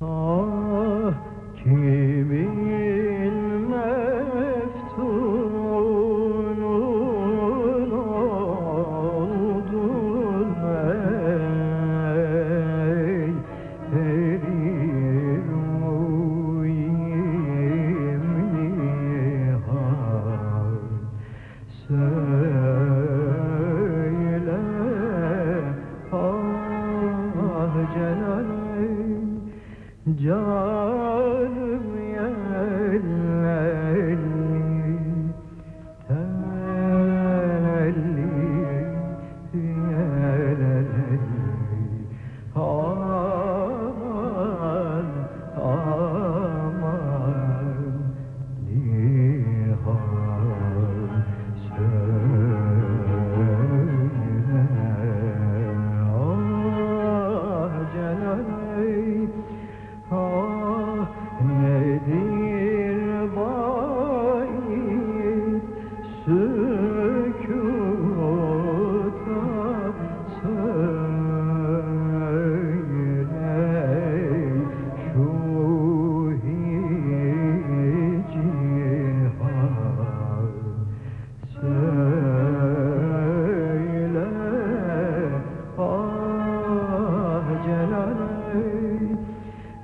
Oh. Canım yelli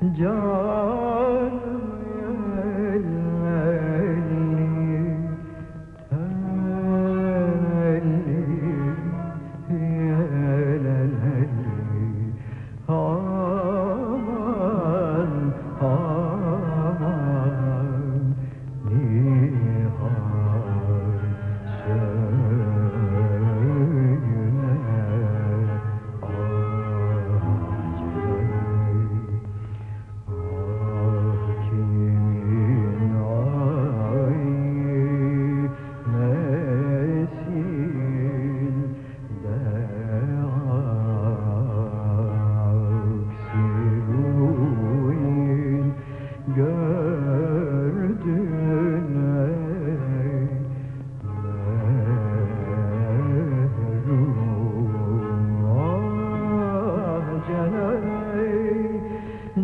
जा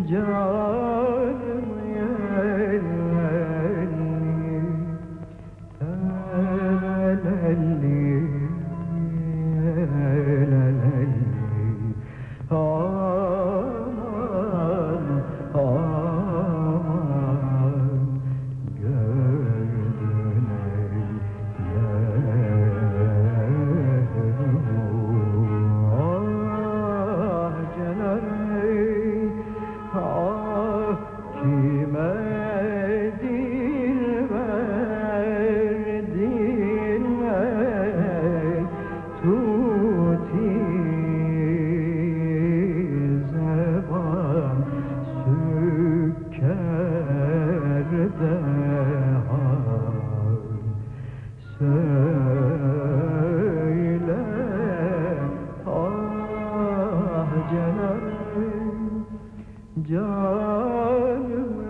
जा yanıma